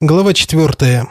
Глава 4.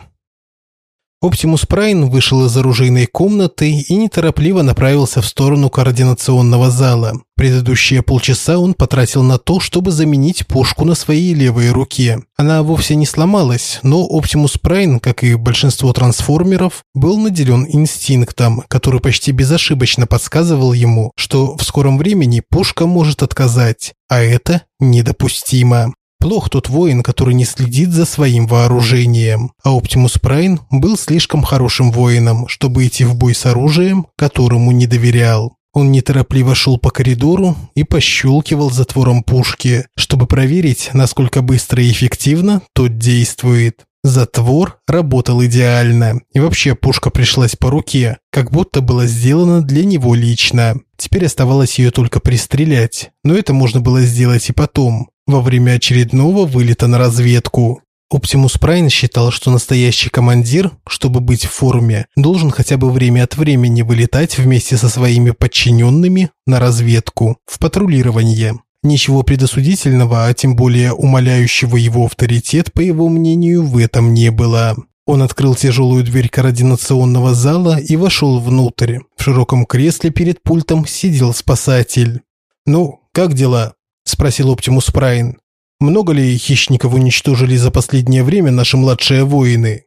Оптимус Прайн вышел из оружейной комнаты и неторопливо направился в сторону координационного зала. Предыдущие полчаса он потратил на то, чтобы заменить пушку на своей левой руке. Она вовсе не сломалась, но Оптимус Прайн, как и большинство трансформеров, был наделен инстинктом, который почти безошибочно подсказывал ему, что в скором времени пушка может отказать, а это недопустимо. Плох тот воин, который не следит за своим вооружением. А Оптимус Прайн был слишком хорошим воином, чтобы идти в бой с оружием, которому не доверял. Он неторопливо шел по коридору и пощелкивал затвором пушки, чтобы проверить, насколько быстро и эффективно тот действует. Затвор работал идеально, и вообще пушка пришлась по руке, как будто была сделана для него лично. Теперь оставалось ее только пристрелять, но это можно было сделать и потом во время очередного вылета на разведку. Оптимус Прайн считал, что настоящий командир, чтобы быть в форме, должен хотя бы время от времени вылетать вместе со своими подчиненными на разведку, в патрулирование. Ничего предосудительного, а тем более умаляющего его авторитет, по его мнению, в этом не было. Он открыл тяжелую дверь координационного зала и вошел внутрь. В широком кресле перед пультом сидел спасатель. «Ну, как дела?» Спросил Оптимус Прайн. Много ли хищников уничтожили за последнее время наши младшие воины?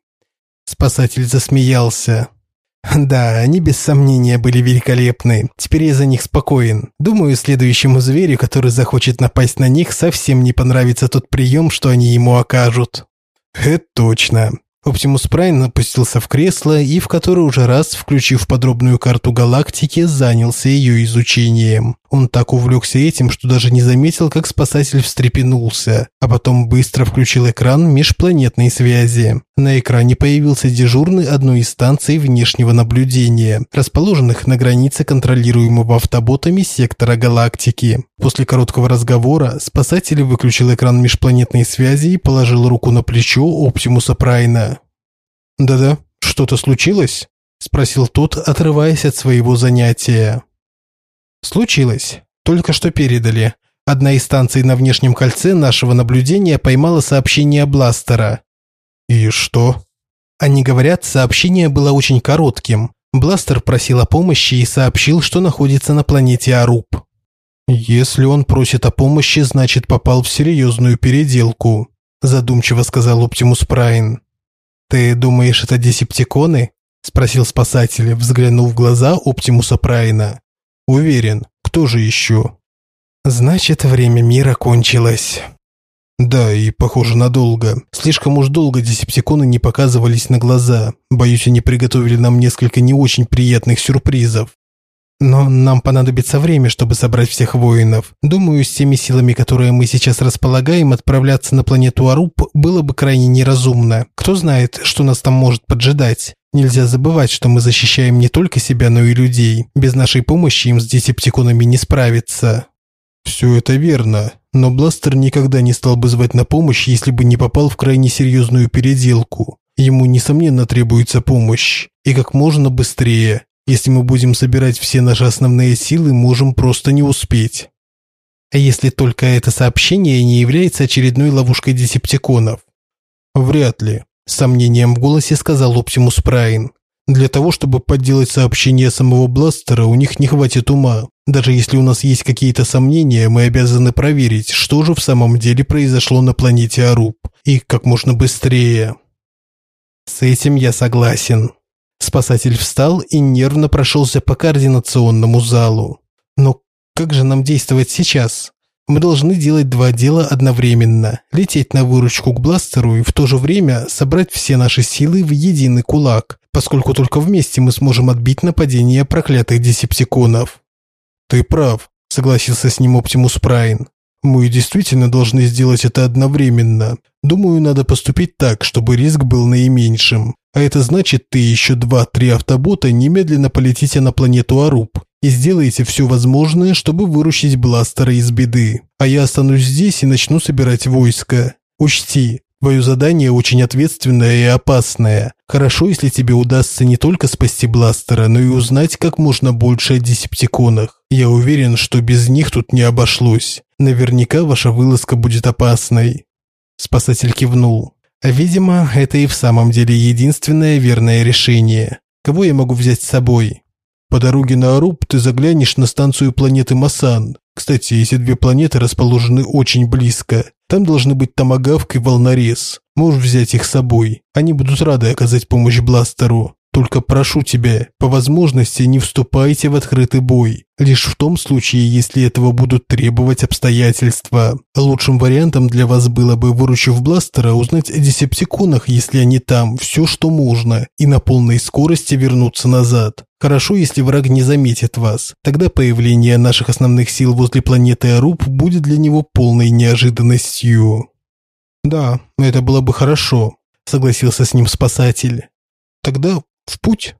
Спасатель засмеялся. Да, они без сомнения были великолепны. Теперь я за них спокоен. Думаю, следующему зверю, который захочет напасть на них, совсем не понравится тот прием, что они ему окажут. Это точно. Оптимус Прайн опустился в кресло и в который уже раз, включив подробную карту галактики, занялся ее изучением. Он так увлекся этим, что даже не заметил, как спасатель встрепенулся, а потом быстро включил экран межпланетной связи. На экране появился дежурный одной из станций внешнего наблюдения, расположенных на границе контролируемого автоботами сектора галактики. После короткого разговора спасатель выключил экран межпланетной связи и положил руку на плечо Оптимуса Прайна. «Да-да, что-то случилось?» – спросил тот, отрываясь от своего занятия. Случилось. Только что передали. Одна из станций на внешнем кольце нашего наблюдения поймала сообщение Бластера. И что? Они говорят, сообщение было очень коротким. Бластер просил о помощи и сообщил, что находится на планете Аруб. Если он просит о помощи, значит попал в серьезную переделку, задумчиво сказал Оптимус Прайн. Ты думаешь, это десептиконы? спросил спасатель, взглянув в глаза Оптимуса Прайна. Уверен, кто же еще? Значит, время мира кончилось. Да, и похоже надолго. Слишком уж долго десептиконы не показывались на глаза. Боюсь, они приготовили нам несколько не очень приятных сюрпризов. Но нам понадобится время, чтобы собрать всех воинов. Думаю, с теми силами, которые мы сейчас располагаем, отправляться на планету Аруб было бы крайне неразумно. Кто знает, что нас там может поджидать. Нельзя забывать, что мы защищаем не только себя, но и людей. Без нашей помощи им с десептиконами не справиться. Все это верно, но Бластер никогда не стал бы звать на помощь, если бы не попал в крайне серьезную переделку. Ему, несомненно, требуется помощь. И как можно быстрее. Если мы будем собирать все наши основные силы, можем просто не успеть. А если только это сообщение не является очередной ловушкой десептиконов? Вряд ли. С сомнением в голосе сказал Оптимус Прайн. Для того, чтобы подделать сообщение самого Бластера, у них не хватит ума. Даже если у нас есть какие-то сомнения, мы обязаны проверить, что же в самом деле произошло на планете Аруб. И как можно быстрее. С этим я согласен. Спасатель встал и нервно прошелся по координационному залу. Но как же нам действовать сейчас? Мы должны делать два дела одновременно. Лететь на выручку к бластеру и в то же время собрать все наши силы в единый кулак, поскольку только вместе мы сможем отбить нападение проклятых десептиконов. Ты прав, согласился с ним Оптимус Прайн. Мы действительно должны сделать это одновременно. Думаю, надо поступить так, чтобы риск был наименьшим. А это значит, ты еще два-три автобота немедленно полетите на планету Аруб и сделайте все возможное, чтобы выручить бластера из беды. А я останусь здесь и начну собирать войско. Учти, твое задание очень ответственное и опасное. Хорошо, если тебе удастся не только спасти бластера, но и узнать как можно больше о десептиконах. Я уверен, что без них тут не обошлось. Наверняка ваша вылазка будет опасной. Спасатель кивнул. Видимо, это и в самом деле единственное верное решение. Кого я могу взять с собой? По дороге на Аруб ты заглянешь на станцию планеты Масан. Кстати, эти две планеты расположены очень близко. Там должны быть Томагавк и Волнорез. Можешь взять их с собой. Они будут рады оказать помощь Бластеру. Только прошу тебя, по возможности не вступайте в открытый бой. Лишь в том случае, если этого будут требовать обстоятельства. Лучшим вариантом для вас было бы, выручив бластера, узнать о десептиконах, если они там, все, что можно, и на полной скорости вернуться назад. Хорошо, если враг не заметит вас. Тогда появление наших основных сил возле планеты Аруб будет для него полной неожиданностью. Да, это было бы хорошо, согласился с ним спасатель. Тогда в путь?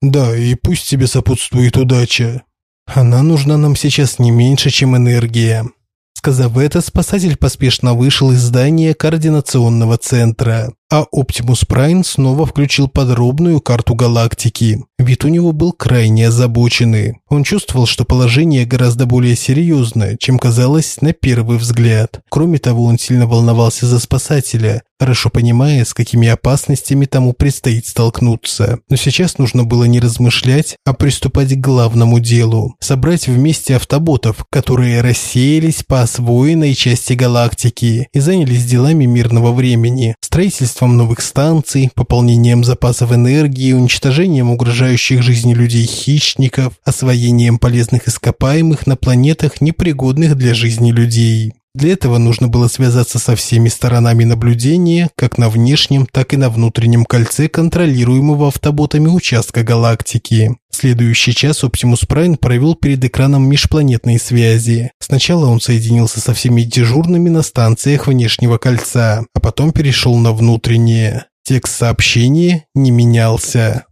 Да, и пусть тебе сопутствует удача. Она нужна нам сейчас не меньше, чем энергия. Сказав это, спасатель поспешно вышел из здания координационного центра, а Оптимус Прайн снова включил подробную карту галактики. Вид у него был крайне озабоченный. Он чувствовал, что положение гораздо более серьезное, чем казалось на первый взгляд. Кроме того, он сильно волновался за спасателя, хорошо понимая, с какими опасностями тому предстоит столкнуться. Но сейчас нужно было не размышлять, а приступать к главному делу – собрать вместе автоботов, которые рассеялись по освоенной части галактики и занялись делами мирного времени, строительством новых станций, пополнением запасов энергии, уничтожением угрожающих жизни людей хищников, освоением полезных ископаемых на планетах, непригодных для жизни людей. Для этого нужно было связаться со всеми сторонами наблюдения, как на внешнем, так и на внутреннем кольце контролируемого автоботами участка галактики. Следующий час Оптимус Прайн провел перед экраном межпланетной связи. Сначала он соединился со всеми дежурными на станциях внешнего кольца, а потом перешел на внутреннее. Текст сообщения не менялся.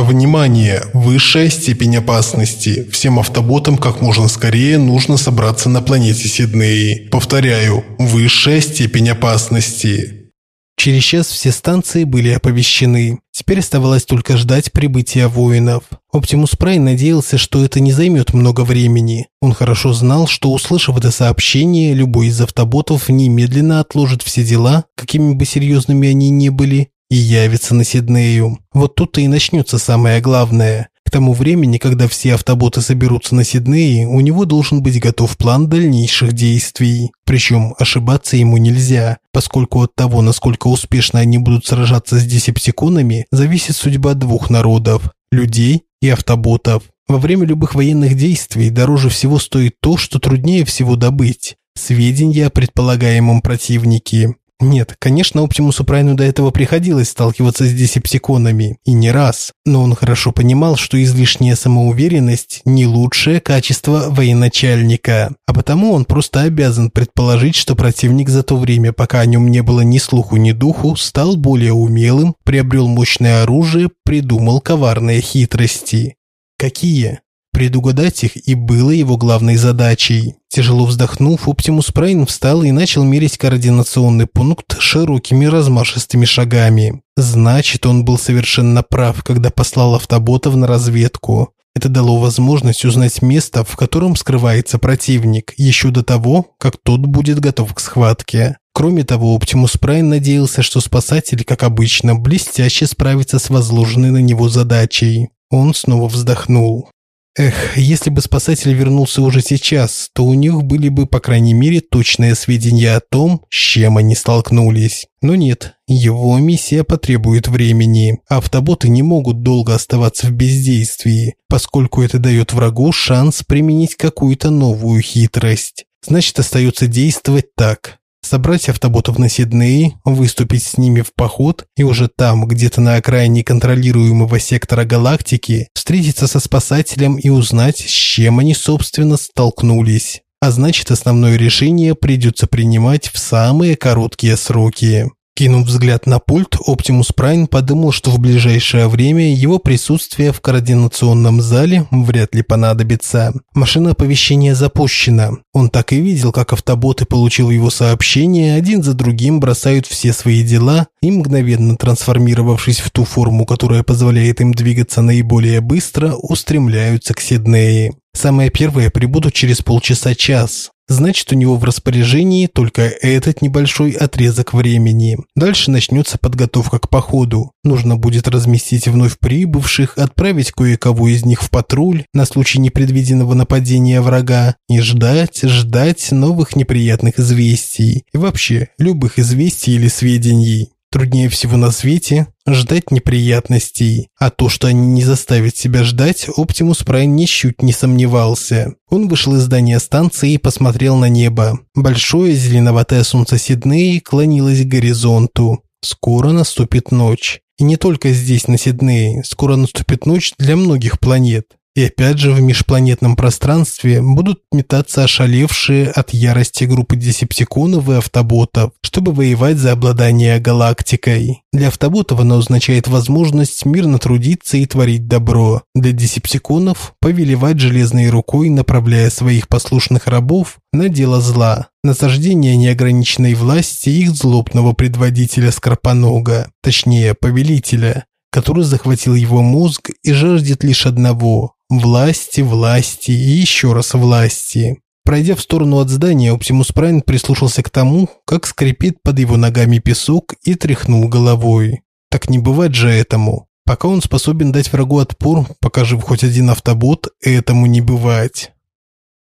Внимание! Высшая степень опасности. Всем автоботам как можно скорее нужно собраться на планете Сидней. Повторяю, высшая степень опасности. Через час все станции были оповещены. Теперь оставалось только ждать прибытия воинов. Оптимус Прайн надеялся, что это не займет много времени. Он хорошо знал, что, услышав это сообщение, любой из автоботов немедленно отложит все дела, какими бы серьезными они ни были, и явится на Сиднею. Вот тут-то и начнется самое главное. К тому времени, когда все автоботы соберутся на Сиднее, у него должен быть готов план дальнейших действий. Причем ошибаться ему нельзя, поскольку от того, насколько успешно они будут сражаться с десептиконами, зависит судьба двух народов – людей и автоботов. Во время любых военных действий дороже всего стоит то, что труднее всего добыть – сведения о предполагаемом противнике. Нет, конечно, Оптимусу Прайну до этого приходилось сталкиваться с десептиконами, и не раз, но он хорошо понимал, что излишняя самоуверенность – не лучшее качество военачальника, а потому он просто обязан предположить, что противник за то время, пока о нем не было ни слуху, ни духу, стал более умелым, приобрел мощное оружие, придумал коварные хитрости. Какие? Предугадать их и было его главной задачей. Тяжело вздохнув, Оптимус Прайн встал и начал мерить координационный пункт широкими размашистыми шагами. Значит, он был совершенно прав, когда послал автоботов на разведку. Это дало возможность узнать место, в котором скрывается противник, еще до того, как тот будет готов к схватке. Кроме того, Оптимус Прайн надеялся, что спасатель, как обычно, блестяще справится с возложенной на него задачей. Он снова вздохнул. Эх, если бы спасатель вернулся уже сейчас, то у них были бы, по крайней мере, точные сведения о том, с чем они столкнулись. Но нет, его миссия потребует времени. Автоботы не могут долго оставаться в бездействии, поскольку это дает врагу шанс применить какую-то новую хитрость. Значит, остается действовать так собрать автоботов на Сиднее, выступить с ними в поход и уже там, где-то на окраине контролируемого сектора галактики, встретиться со спасателем и узнать, с чем они, собственно, столкнулись. А значит, основное решение придется принимать в самые короткие сроки. Кинув взгляд на пульт, Оптимус Прайн подумал, что в ближайшее время его присутствие в координационном зале вряд ли понадобится. Машина оповещения запущена. Он так и видел, как автоботы, получил его сообщение, один за другим бросают все свои дела и, мгновенно трансформировавшись в ту форму, которая позволяет им двигаться наиболее быстро, устремляются к Сиднее. Самое первое прибудут через полчаса-час. Значит, у него в распоряжении только этот небольшой отрезок времени. Дальше начнется подготовка к походу. Нужно будет разместить вновь прибывших, отправить кое-кого из них в патруль на случай непредвиденного нападения врага и ждать, ждать новых неприятных известий. И вообще, любых известий или сведений. Труднее всего на свете ждать неприятностей, а то, что они не заставят себя ждать, Оптимус Прайм ничуть не сомневался. Он вышел из здания станции и посмотрел на небо. Большое зеленоватое солнце Сиднеи клонилось к горизонту. Скоро наступит ночь. И не только здесь, на Сиднее, скоро наступит ночь для многих планет. И опять же в межпланетном пространстве будут метаться ошалевшие от ярости группы десептиконов и автоботов, чтобы воевать за обладание галактикой. Для автоботов она означает возможность мирно трудиться и творить добро. Для десептиконов – повелевать железной рукой, направляя своих послушных рабов на дело зла, насаждение неограниченной власти их злобного предводителя Скорпонога, точнее, повелителя, который захватил его мозг и жаждет лишь одного Власти, власти и еще раз власти. Пройдя в сторону от здания, Оптимус Прайн прислушался к тому, как скрипит под его ногами песок и тряхнул головой. Так не бывать же этому. Пока он способен дать врагу отпор, пока жив хоть один автобот, этому не бывать.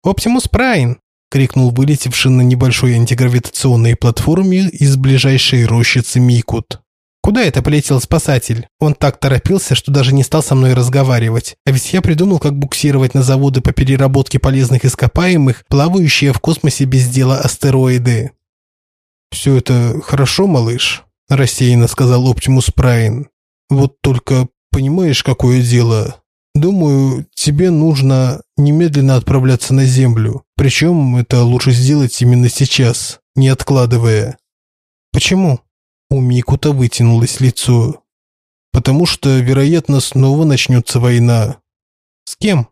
«Оптимус Прайн!» – крикнул вылетевший на небольшой антигравитационной платформе из ближайшей рощицы Микут. Куда это полетел спасатель? Он так торопился, что даже не стал со мной разговаривать. А ведь я придумал, как буксировать на заводы по переработке полезных ископаемых, плавающие в космосе без дела астероиды. «Все это хорошо, малыш», – рассеянно сказал Оптимус Прайн. «Вот только понимаешь, какое дело? Думаю, тебе нужно немедленно отправляться на Землю. Причем это лучше сделать именно сейчас, не откладывая». «Почему?» У Микута вытянулось лицо. «Потому что, вероятно, снова начнется война». «С кем?»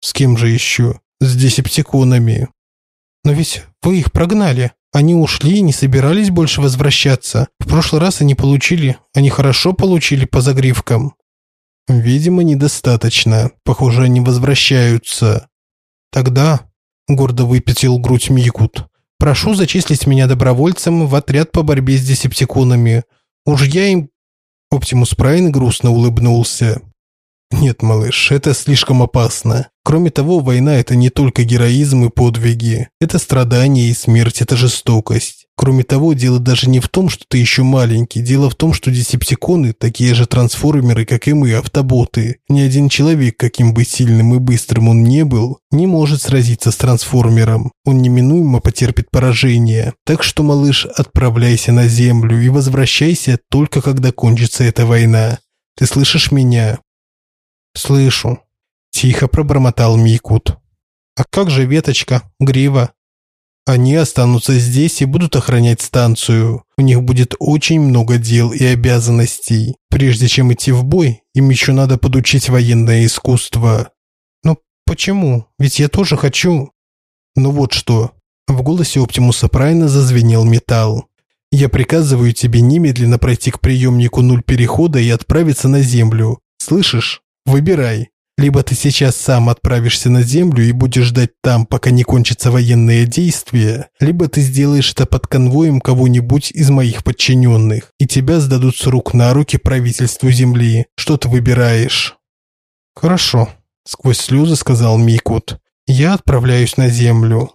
«С кем же еще? С десептиконами». «Но ведь вы их прогнали. Они ушли и не собирались больше возвращаться. В прошлый раз они получили, они хорошо получили по загривкам». «Видимо, недостаточно. Похоже, они возвращаются». «Тогда...» – гордо выпятил грудь Микут. Прошу зачислить меня добровольцем в отряд по борьбе с десептиконами. Уж я им...» Оптимус Прайн грустно улыбнулся. «Нет, малыш, это слишком опасно. Кроме того, война – это не только героизм и подвиги. Это страдания и смерть, это жестокость. Кроме того, дело даже не в том, что ты еще маленький. Дело в том, что десептиконы – такие же трансформеры, как и мы, автоботы. Ни один человек, каким бы сильным и быстрым он не был, не может сразиться с трансформером. Он неминуемо потерпит поражение. Так что, малыш, отправляйся на Землю и возвращайся только когда кончится эта война. Ты слышишь меня? Слышу. Тихо пробормотал Микут. А как же веточка, грива? Они останутся здесь и будут охранять станцию. У них будет очень много дел и обязанностей. Прежде чем идти в бой, им еще надо подучить военное искусство. Но почему? Ведь я тоже хочу. Ну вот что. В голосе Оптимуса Прайна зазвенел металл. Я приказываю тебе немедленно пройти к приемнику нуль перехода и отправиться на землю. Слышишь? Выбирай. Либо ты сейчас сам отправишься на землю и будешь ждать там, пока не кончатся военные действия, либо ты сделаешь это под конвоем кого-нибудь из моих подчиненных, и тебя сдадут с рук на руки правительству земли. Что ты выбираешь? Хорошо, сквозь слезы сказал Микут. Я отправляюсь на землю.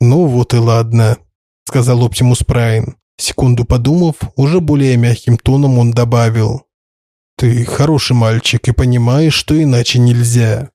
Ну вот и ладно, сказал Оптимус Прайн. Секунду подумав, уже более мягким тоном он добавил: ты хороший мальчик и понимаешь, что иначе нельзя.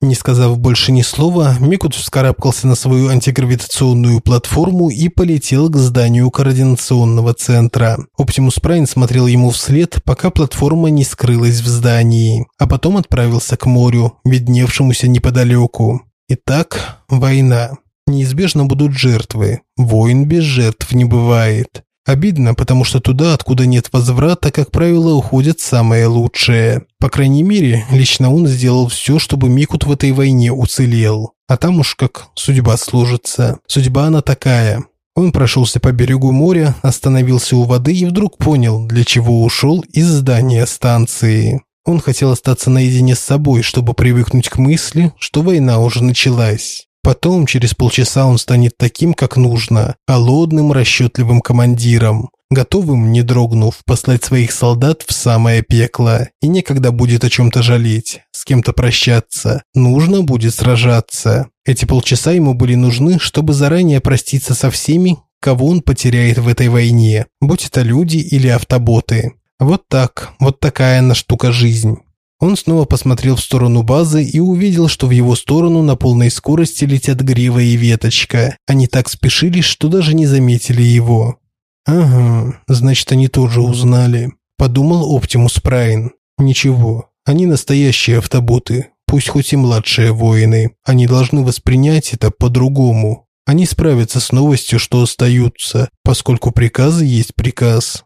Не сказав больше ни слова, Микут вскарабкался на свою антигравитационную платформу и полетел к зданию координационного центра. Оптимус Прайн смотрел ему вслед, пока платформа не скрылась в здании, а потом отправился к морю, видневшемуся неподалеку. Итак, война. Неизбежно будут жертвы. Войн без жертв не бывает. Обидно, потому что туда, откуда нет возврата, как правило, уходят самые лучшие. По крайней мере, лично он сделал все, чтобы Микут в этой войне уцелел. А там уж как судьба сложится. Судьба она такая. Он прошелся по берегу моря, остановился у воды и вдруг понял, для чего ушел из здания станции. Он хотел остаться наедине с собой, чтобы привыкнуть к мысли, что война уже началась. Потом, через полчаса, он станет таким, как нужно, холодным, расчетливым командиром, готовым, не дрогнув, послать своих солдат в самое пекло. И некогда будет о чем-то жалеть, с кем-то прощаться. Нужно будет сражаться. Эти полчаса ему были нужны, чтобы заранее проститься со всеми, кого он потеряет в этой войне, будь это люди или автоботы. Вот так, вот такая она штука жизнь. Он снова посмотрел в сторону базы и увидел, что в его сторону на полной скорости летят грива и веточка. Они так спешили, что даже не заметили его. «Ага, значит, они тоже узнали», – подумал Оптимус Прайн. «Ничего, они настоящие автоботы, пусть хоть и младшие воины. Они должны воспринять это по-другому. Они справятся с новостью, что остаются, поскольку приказы есть приказ.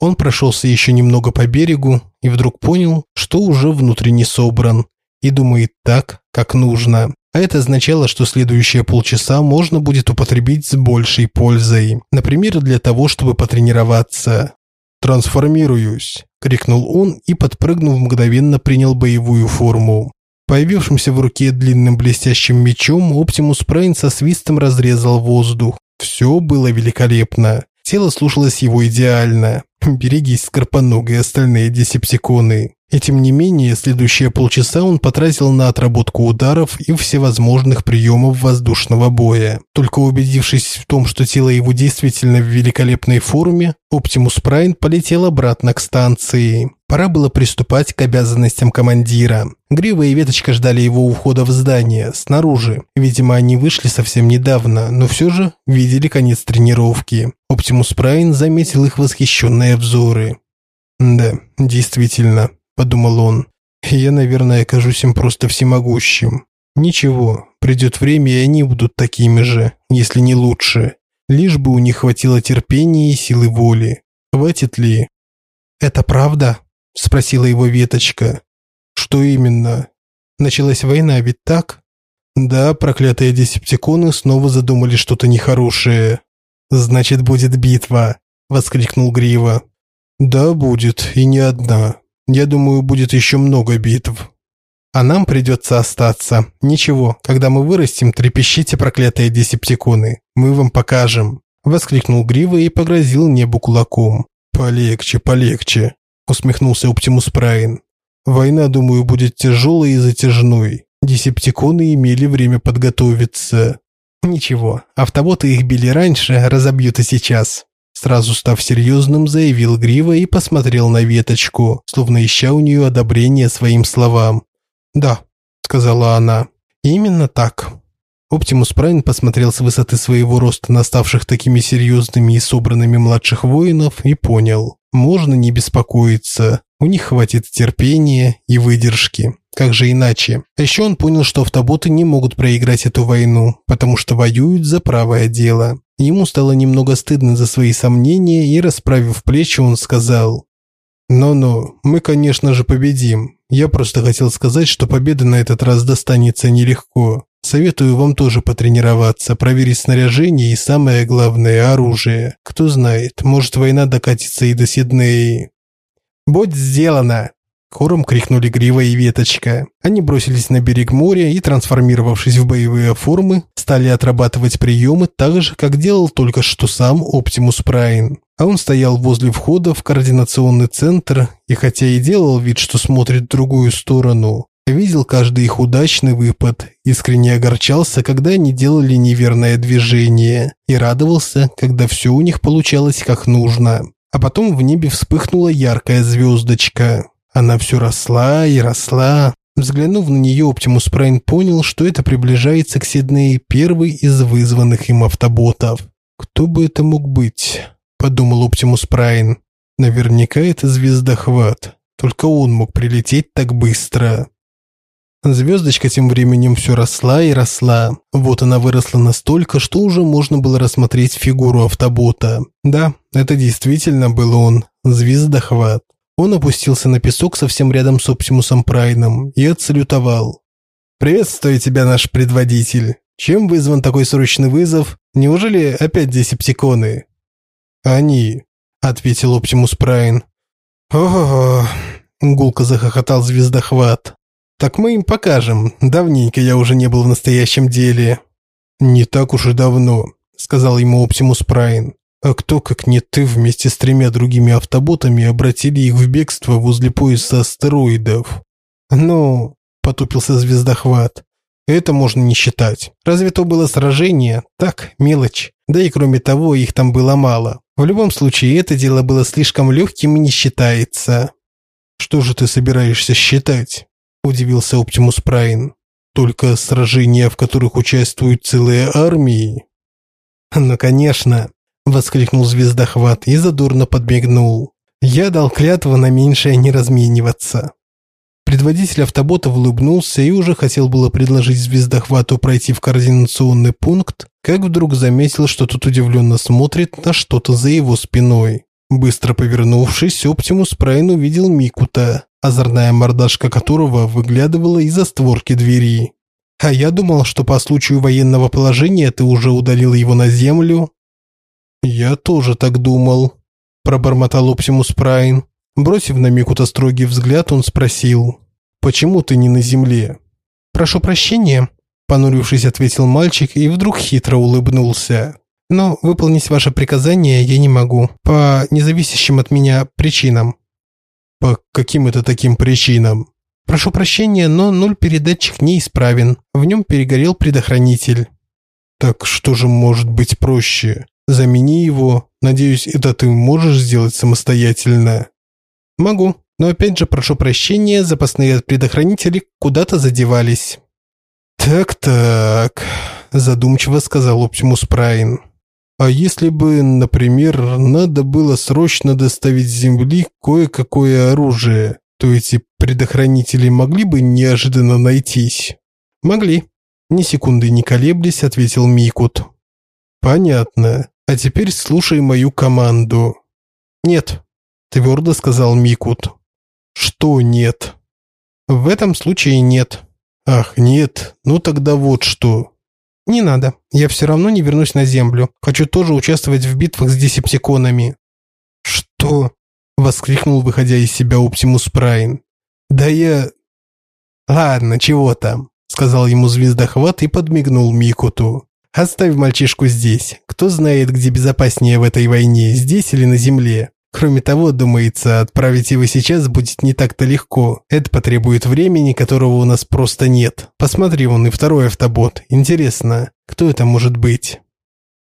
Он прошелся еще немного по берегу и вдруг понял, что уже внутренне собран и думает так, как нужно. А это означало, что следующие полчаса можно будет употребить с большей пользой. Например, для того, чтобы потренироваться. «Трансформируюсь!» – крикнул он и, подпрыгнув, мгновенно принял боевую форму. Появившимся в руке длинным блестящим мечом Оптимус Прайн со свистом разрезал воздух. Все было великолепно. Тело слушалось его идеально. Берегись, Скорпоногой и остальные десептиконы. И тем не менее, следующие полчаса он потратил на отработку ударов и всевозможных приемов воздушного боя. Только убедившись в том, что тело его действительно в великолепной форме, Оптимус Прайн полетел обратно к станции. Пора было приступать к обязанностям командира. Грива и Веточка ждали его ухода в здание, снаружи. Видимо, они вышли совсем недавно, но все же видели конец тренировки. Оптимус Прайн заметил их восхищенные взоры. Да, действительно, подумал он. Я, наверное, окажусь им просто всемогущим. Ничего, придет время, и они будут такими же, если не лучше. Лишь бы у них хватило терпения и силы воли. Хватит ли? Это правда? спросила его веточка. Что именно? Началась война, ведь так? Да, проклятые десептиконы снова задумали что-то нехорошее. Значит, будет битва, воскликнул Грива. Да, будет, и не одна. Я думаю, будет еще много битв. А нам придется остаться. Ничего, когда мы вырастем, трепещите, проклятые десептиконы. Мы вам покажем. Воскликнул Грива и погрозил небу кулаком. Полегче, полегче, усмехнулся Оптимус Прайн. Война, думаю, будет тяжелой и затяжной. Десептиконы имели время подготовиться. Ничего, автоботы их били раньше, разобьют и сейчас. Сразу став серьезным, заявил Грива и посмотрел на веточку, словно ища у нее одобрения своим словам. «Да», – сказала она, – «именно так». Оптимус Прайн посмотрел с высоты своего роста на ставших такими серьезными и собранными младших воинов и понял. Можно не беспокоиться. У них хватит терпения и выдержки. Как же иначе? А еще он понял, что автоботы не могут проиграть эту войну, потому что воюют за правое дело. Ему стало немного стыдно за свои сомнения, и, расправив плечи, он сказал, «Ну-ну, мы, конечно же, победим. Я просто хотел сказать, что победа на этот раз достанется нелегко. Советую вам тоже потренироваться, проверить снаряжение и, самое главное, оружие. Кто знает, может война докатится и до Сиднеи». «Будь сделано!» Хором крикнули Грива и Веточка. Они бросились на берег моря и, трансформировавшись в боевые формы, стали отрабатывать приемы так же, как делал только что сам Оптимус Прайн. А он стоял возле входа в координационный центр и хотя и делал вид, что смотрит в другую сторону, видел каждый их удачный выпад, искренне огорчался, когда они делали неверное движение и радовался, когда все у них получалось как нужно. А потом в небе вспыхнула яркая звездочка. Она все росла и росла. Взглянув на нее, Оптимус Прайн понял, что это приближается к Сиднее первый из вызванных им автоботов. «Кто бы это мог быть?» – подумал Оптимус Прайн. «Наверняка это звездохват. Только он мог прилететь так быстро». Звездочка тем временем все росла и росла. Вот она выросла настолько, что уже можно было рассмотреть фигуру автобота. Да, это действительно был он, звездохват. Он опустился на песок совсем рядом с Оптимусом Прайном и отсалютовал. «Приветствую тебя, наш предводитель. Чем вызван такой срочный вызов? Неужели опять десептиконы?» «Они», — ответил Оптимус Прайн. «Ого, гулко захохотал звездохват. Так мы им покажем. Давненько я уже не был в настоящем деле. Не так уж и давно, сказал ему Оптимус Прайн. А кто, как не ты, вместе с тремя другими автоботами обратили их в бегство возле пояса астероидов? Ну, потупился звездохват. Это можно не считать. Разве то было сражение? Так, мелочь. Да и кроме того, их там было мало. В любом случае, это дело было слишком легким и не считается. Что же ты собираешься считать? Удивился Оптимус Прайн. Только сражения, в которых участвуют целые армии? Ну, конечно, воскликнул звездохват и задорно подмигнул. Я дал клятву на меньшее не размениваться. Предводитель автобота улыбнулся и уже хотел было предложить звездохвату пройти в координационный пункт, как вдруг заметил, что тот удивленно смотрит на что-то за его спиной. Быстро повернувшись, Оптимус Прайн увидел Микута, озорная мордашка которого выглядывала из-за створки двери. «А я думал, что по случаю военного положения ты уже удалил его на землю». «Я тоже так думал», – пробормотал Оптимус Прайн. Бросив на Микута строгий взгляд, он спросил, «Почему ты не на земле?» «Прошу прощения», – понурившись, ответил мальчик и вдруг хитро улыбнулся. «Но выполнить ваше приказание я не могу, по независящим от меня причинам». «По каким это таким причинам?» «Прошу прощения, но нуль передатчик неисправен, в нем перегорел предохранитель». «Так что же может быть проще? Замени его. Надеюсь, это ты можешь сделать самостоятельно?» Могу, но опять же прошу прощения, запасные предохранители куда-то задевались. Так-так, задумчиво сказал Оптимус Прайн. А если бы, например, надо было срочно доставить с земли кое-какое оружие, то эти предохранители могли бы неожиданно найтись? Могли. Ни секунды не колеблясь, ответил Микут. Понятно. А теперь слушай мою команду. Нет, твердо сказал Микут. Что нет? В этом случае нет. Ах, нет. Ну тогда вот что. Не надо. Я все равно не вернусь на землю. Хочу тоже участвовать в битвах с десептиконами. Что? воскликнул, выходя из себя Оптимус Прайн. Да я Ладно, чего там, сказал ему звездохват и подмигнул Микуту. Оставь мальчишку здесь. Кто знает, где безопаснее в этой войне, здесь или на земле. Кроме того, думается, отправить его сейчас будет не так-то легко. Это потребует времени, которого у нас просто нет. Посмотри, вон и второй автобот. Интересно, кто это может быть?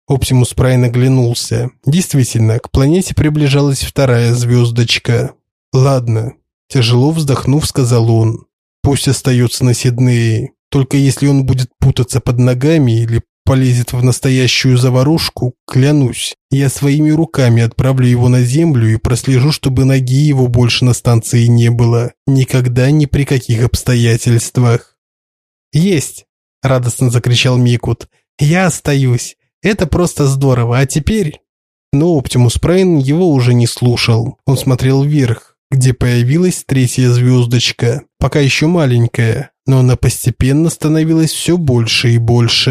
Оптимус Прайн оглянулся. Действительно, к планете приближалась вторая звездочка. Ладно, тяжело вздохнув, сказал он. Пусть остается на Сиднее. Только если он будет путаться под ногами или полезет в настоящую заварушку, клянусь, я своими руками отправлю его на землю и прослежу, чтобы ноги его больше на станции не было. Никогда ни при каких обстоятельствах. Есть, радостно закричал Микут. Я остаюсь. Это просто здорово. А теперь но Оптимус Прайн его уже не слушал. Он смотрел вверх, где появилась третья звездочка, пока еще маленькая, но она постепенно становилась все больше и больше.